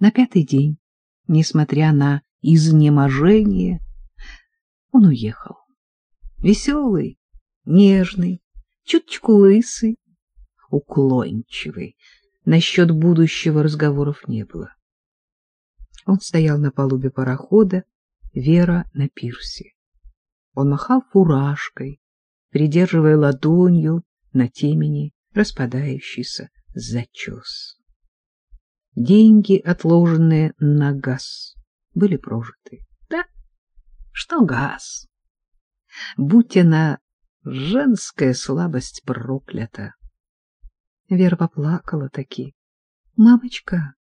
На пятый день, несмотря на изнеможение, он уехал. Веселый, нежный, чуточку лысый, уклончивый. Насчет будущего разговоров не было. Он стоял на палубе парохода, Вера на пирсе. Он махал фуражкой, придерживая ладонью на темени распадающийся зачес. Деньги, отложенные на газ, были прожиты. Да, что газ? Будь она женская слабость проклята. Вера поплакала таки. — Мамочка,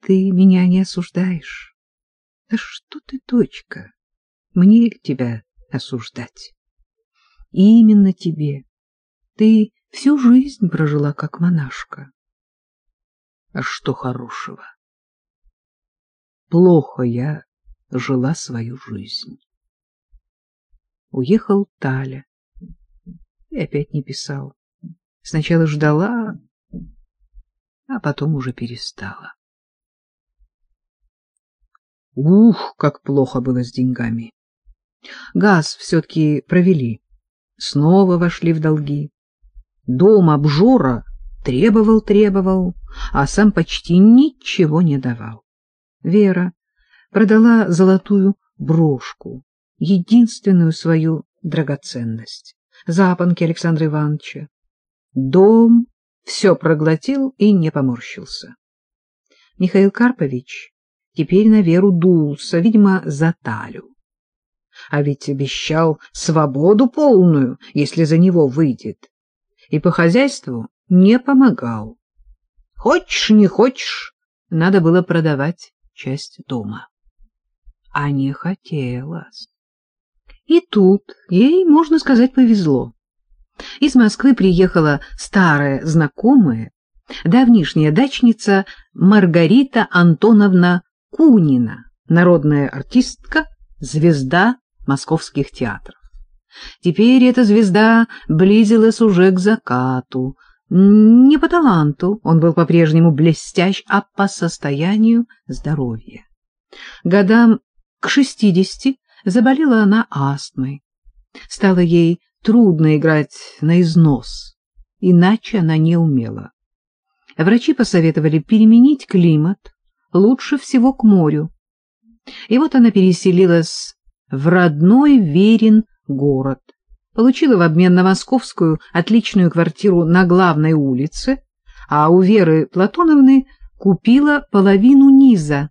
ты меня не осуждаешь. — Да что ты, дочка, мне тебя осуждать? И именно тебе. Ты всю жизнь прожила как монашка. А что хорошего? Плохо я жила свою жизнь. Уехал Таля и опять не писал. Сначала ждала, а потом уже перестала. Ух, как плохо было с деньгами. Газ все-таки провели. Снова вошли в долги. Дом обжора требовал-требовал, а сам почти ничего не давал. Вера продала золотую брошку, единственную свою драгоценность, запонки Александра Ивановича. Дом все проглотил и не поморщился. Михаил Карпович теперь на Веру дулся, видимо, за талю. А ведь обещал свободу полную, если за него выйдет. И по хозяйству не помогал. Хочешь, не хочешь, надо было продавать часть дома. А не хотелось. И тут ей, можно сказать, повезло. Из Москвы приехала старая знакомая, давнишняя дачница Маргарита Антоновна Кунина, народная артистка, звезда московских театров. Теперь эта звезда близилась уже к закату. Не по таланту, он был по-прежнему блестящ, а по состоянию здоровья. Годам к шестидесяти заболела она астмой. Стало ей трудно играть на износ, иначе она не умела. Врачи посоветовали переменить климат, лучше всего к морю. И вот она переселилась в родной Верин город, получила в обмен на московскую отличную квартиру на главной улице, а у Веры Платоновны купила половину низа,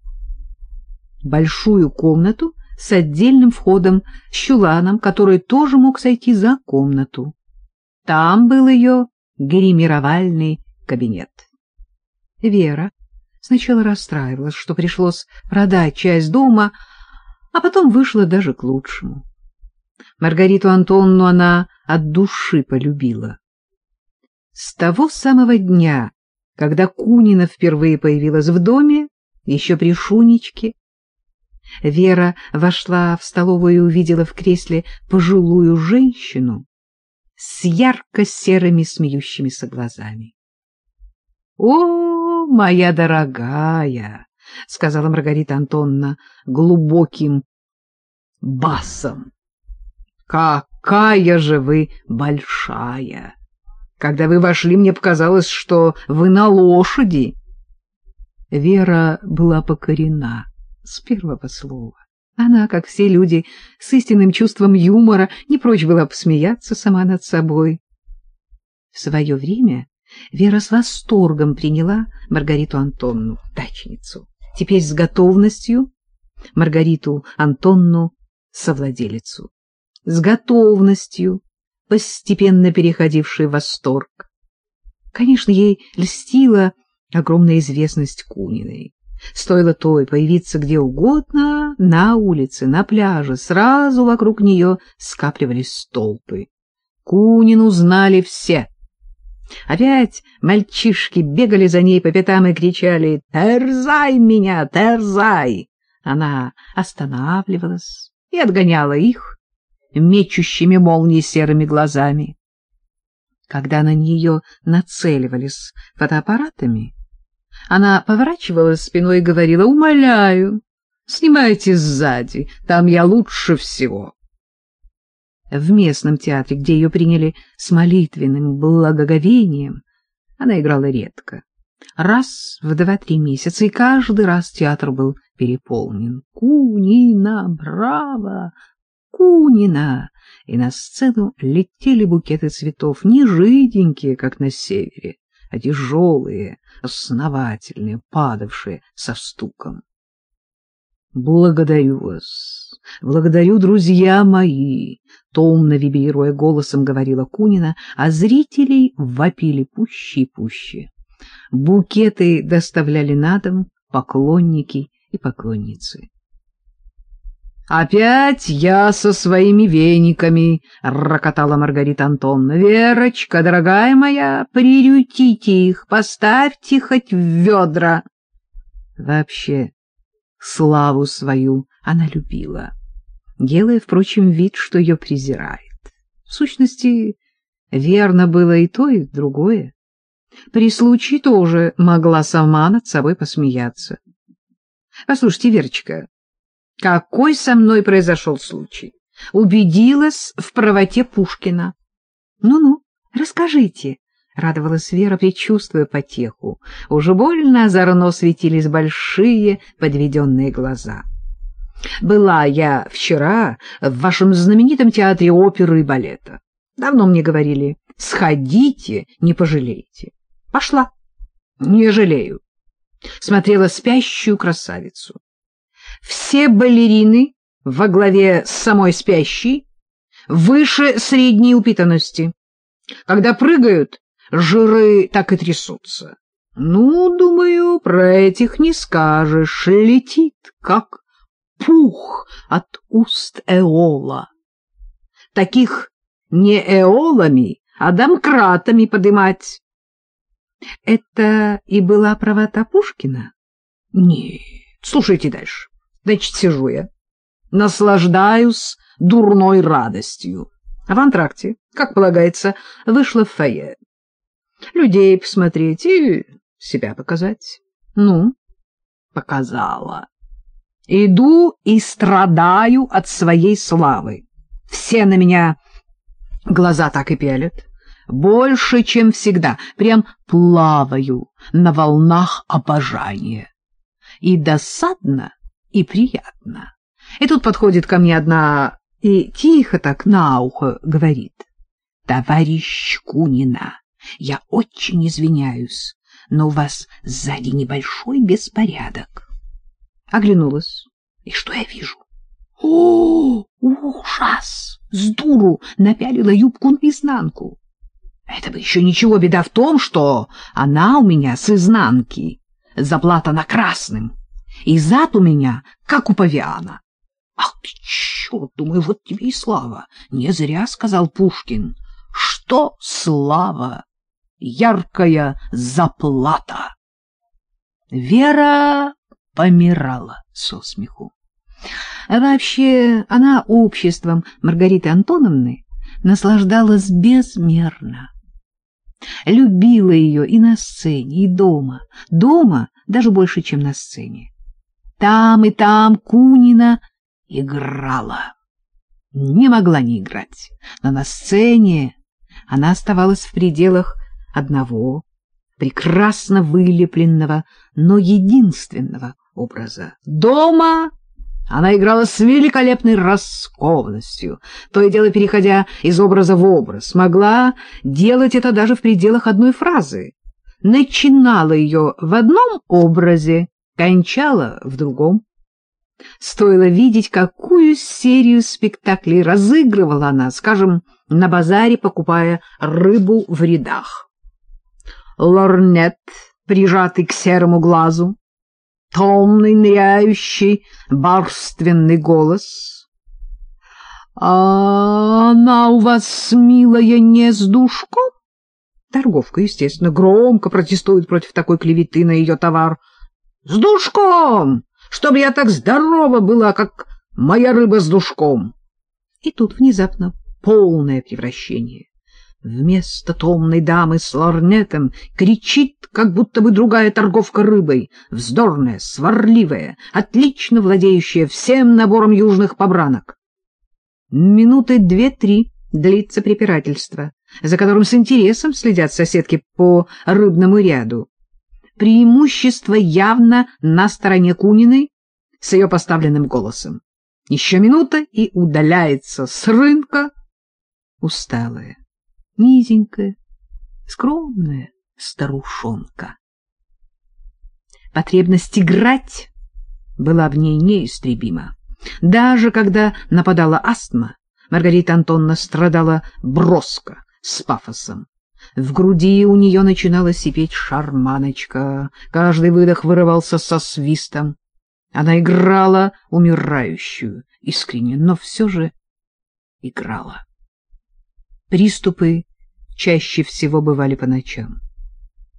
большую комнату с отдельным входом с чуланом, который тоже мог сойти за комнату. Там был ее гримировальный кабинет. Вера сначала расстраивалась, что пришлось продать часть дома, а потом вышла даже к лучшему. Маргариту Антонну она от души полюбила. С того самого дня, когда Кунина впервые появилась в доме, еще при Шунечке, Вера вошла в столовую и увидела в кресле пожилую женщину с ярко-серыми смеющимися глазами. — О, моя дорогая! — сказала Маргарита Антонна глубоким басом. — Какая же вы большая! Когда вы вошли, мне показалось, что вы на лошади. Вера была покорена с первого слова. Она, как все люди, с истинным чувством юмора, не прочь была посмеяться сама над собой. В свое время Вера с восторгом приняла Маргариту Антонну, дачницу. Теперь с готовностью Маргариту Антонну, совладелицу. С готовностью, постепенно переходившей в восторг. Конечно, ей льстила огромная известность Куниной. Стоило той появиться где угодно, на улице, на пляже, сразу вокруг нее скапливались столпы. Кунину знали все. Опять мальчишки бегали за ней по пятам и кричали «Терзай меня, терзай!». Она останавливалась и отгоняла их мечущими молнии серыми глазами. Когда на нее нацеливались фотоаппаратами, Она поворачивалась спиной и говорила, «Умоляю, снимайте сзади, там я лучше всего». В местном театре, где ее приняли с молитвенным благоговением, она играла редко. Раз в два-три месяца, и каждый раз театр был переполнен. «Кунина! Браво! Кунина!» И на сцену летели букеты цветов, не жиденькие, как на севере, а тяжелые, основательные, падавшие со стуком. «Благодарю вас! Благодарю, друзья мои!» Томно вибрируя голосом говорила Кунина, а зрителей вопили пуще и пуще. Букеты доставляли на дом поклонники и поклонницы. «Опять я со своими вениками!» — рокотала Маргарита Антоновна. «Верочка, дорогая моя, прирютите их, поставьте хоть в ведра!» Вообще, славу свою она любила, делая, впрочем, вид, что ее презирает. В сущности, верно было и то, и другое. При случае тоже могла сама над собой посмеяться. Послушайте, Верочка, какой со мной произошел случай? Убедилась в правоте Пушкина. Ну-ну, расскажите, — радовалась Вера, предчувствуя потеху. Уже больно озорно светились большие подведенные глаза. Была я вчера в вашем знаменитом театре оперы и балета. Давно мне говорили, сходите, не пожалеете. Пошла. Не жалею. Смотрела спящую красавицу. Все балерины во главе с самой спящей выше средней упитанности. Когда прыгают, жиры так и трясутся. Ну, думаю, про этих не скажешь. Летит, как пух от уст Эола. Таких не эолами, а домкратами подымать. Это и была правота Пушкина? Нет, слушайте дальше. Значит, сижу я, наслаждаюсь дурной радостью. А в антракте, как полагается, вышла в фойе. Людей посмотреть и себя показать. Ну, показала. Иду и страдаю от своей славы. Все на меня глаза так и пялят больше, чем всегда, прям плаваю на волнах обожания. И досадно, и приятно. И тут подходит ко мне одна и тихо так на ухо говорит. «Товарищ Кунина, я очень извиняюсь, но у вас сзади небольшой беспорядок». Оглянулась. И что я вижу? О, ужас! С дуру напялила юбку наизнанку. Это бы еще ничего, беда в том, что она у меня с изнанки, заплатана красным, и зад у меня, как у павиана. Ах ты, черт, думаю, вот тебе и слава. Не зря сказал Пушкин. Что слава? Яркая заплата. Вера помирала со смеху. Вообще, она обществом Маргариты Антоновны наслаждалась безмерно любила ее и на сцене, и дома. Дома даже больше, чем на сцене. Там и там Кунина играла. Не могла не играть, но на сцене она оставалась в пределах одного прекрасно вылепленного, но единственного образа. Дома она играла с великолепной раскованностью, то и дело переходя из образа в образ, могла делать это даже в пределах одной фразы. Начинала ее в одном образе, кончала в другом. Стоило видеть, какую серию спектаклей разыгрывала она, скажем, на базаре, покупая рыбу в рядах. Лорнет, прижатый к серому глазу, томный, ныряющий, барственный голос. — А она у вас, милая, не с душком? Торговка, естественно, громко протестует против такой клеветы на ее товар. — С душком! Чтобы я так здорова была, как моя рыба с душком! И тут внезапно полное превращение. вместо томной дамы с лорнетом кричит, как будто бы другая торговка рыбой, вздорная, сварливая, отлично владеющая всем набором южных побранок. Минуты две-три длится препирательство, за которым с интересом следят соседки по рыбному ряду. Преимущество явно на стороне Куниной с ее поставленным голосом. Еще минута и удаляется с рынка усталая, низенькая, скромная старушонка. Потребность играть была в ней неистребима. Даже когда нападала астма, Маргарита Антонна страдала броско, с пафосом. В груди у нее начинала сипеть шарманочка, каждый выдох вырывался со свистом. Она играла умирающую, искренне, но все же играла. Приступы чаще всего бывали по ночам.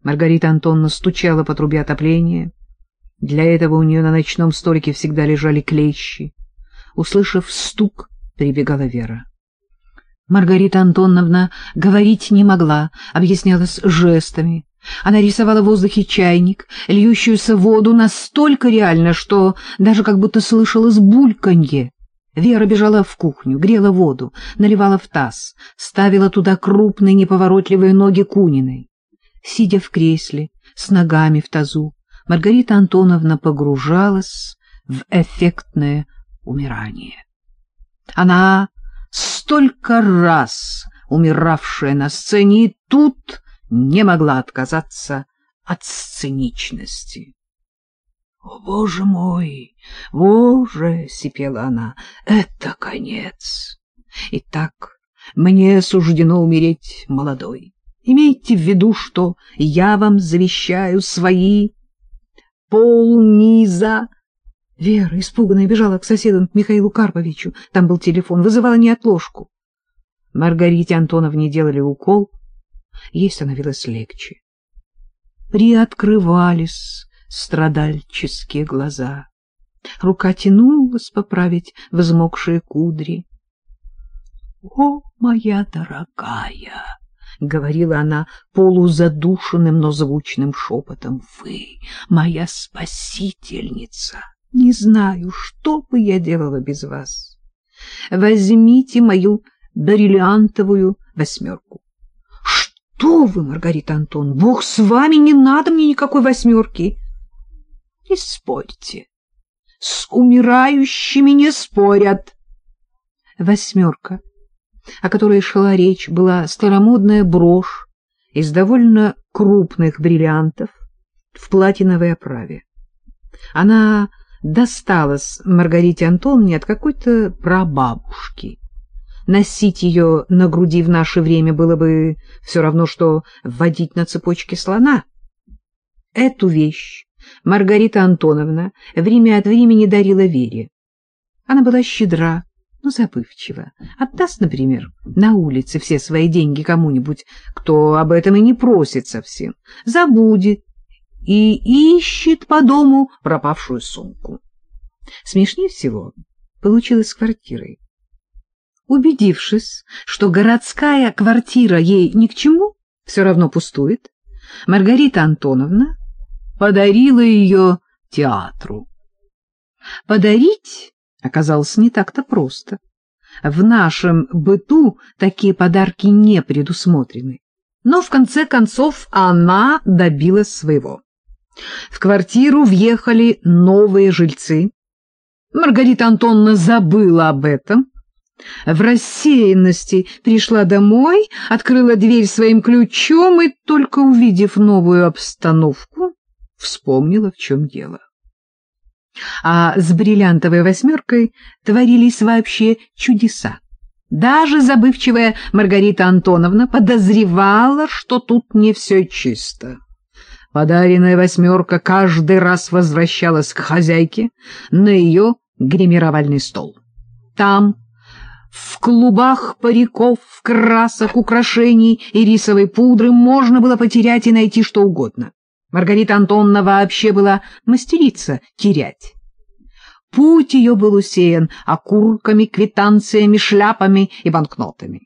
Маргарита Антонна стучала по трубе отопления. Для этого у нее на ночном столике всегда лежали клещи. Услышав стук, прибегала Вера. Маргарита Антоновна говорить не могла, объяснялась жестами. Она рисовала в воздухе чайник, льющуюся воду настолько реально, что даже как будто слышалось бульканье. Вера бежала в кухню, грела воду, наливала в таз, ставила туда крупные неповоротливые ноги Куниной. Сидя в кресле, с ногами в тазу, Маргарита Антоновна погружалась в эффектное умирание. Она столько раз умиравшая на сцене, и тут не могла отказаться от сценичности. — О, боже мой! Боже! — сипела она. — Это конец! Итак, мне суждено умереть молодой. Имейте в виду, что я вам завещаю свои полниза Вера, испуганная, бежала к соседу Михаилу Карповичу. Там был телефон, вызывала неотложку. Маргарите Антоновне делали укол. Ей становилось легче. Приоткрывались страдальческие глаза. Рука тянулась поправить взмокшие кудри. — О, моя дорогая! — говорила она полузадушенным, но звучным шепотом. — Вы моя спасительница! — не знаю, что бы я делала без вас. Возьмите мою бриллиантовую восьмерку. Что вы, Маргарита Антон, Бог с вами, не надо мне никакой восьмерки. Не спорьте. С умирающими не спорят. Восьмерка, о которой шла речь, была старомодная брошь из довольно крупных бриллиантов в платиновой оправе. Она досталась Маргарите Антоновне от какой-то прабабушки. Носить ее на груди в наше время было бы все равно, что вводить на цепочке слона. Эту вещь Маргарита Антоновна время от времени дарила Вере. Она была щедра, но забывчива. Отдаст, например, на улице все свои деньги кому-нибудь, кто об этом и не просит совсем, забудет и ищет по дому пропавшую сумку. Смешнее всего получилось с квартирой. Убедившись, что городская квартира ей ни к чему, все равно пустует, Маргарита Антоновна подарила ее театру. Подарить оказалось не так-то просто. В нашем быту такие подарки не предусмотрены. Но в конце концов она добилась своего. В квартиру въехали новые жильцы. Маргарита Антоновна забыла об этом. В рассеянности пришла домой, открыла дверь своим ключом и, только увидев новую обстановку, вспомнила, в чем дело. А с бриллиантовой восьмеркой творились вообще чудеса. Даже забывчивая Маргарита Антоновна подозревала, что тут не все чисто. Подаренная восьмерка каждый раз возвращалась к хозяйке на ее гримировальный стол. Там, в клубах париков, красок, украшений и рисовой пудры можно было потерять и найти что угодно. Маргарита Антоновна вообще была мастерица терять. Путь ее был усеян окурками, квитанциями, шляпами и банкнотами.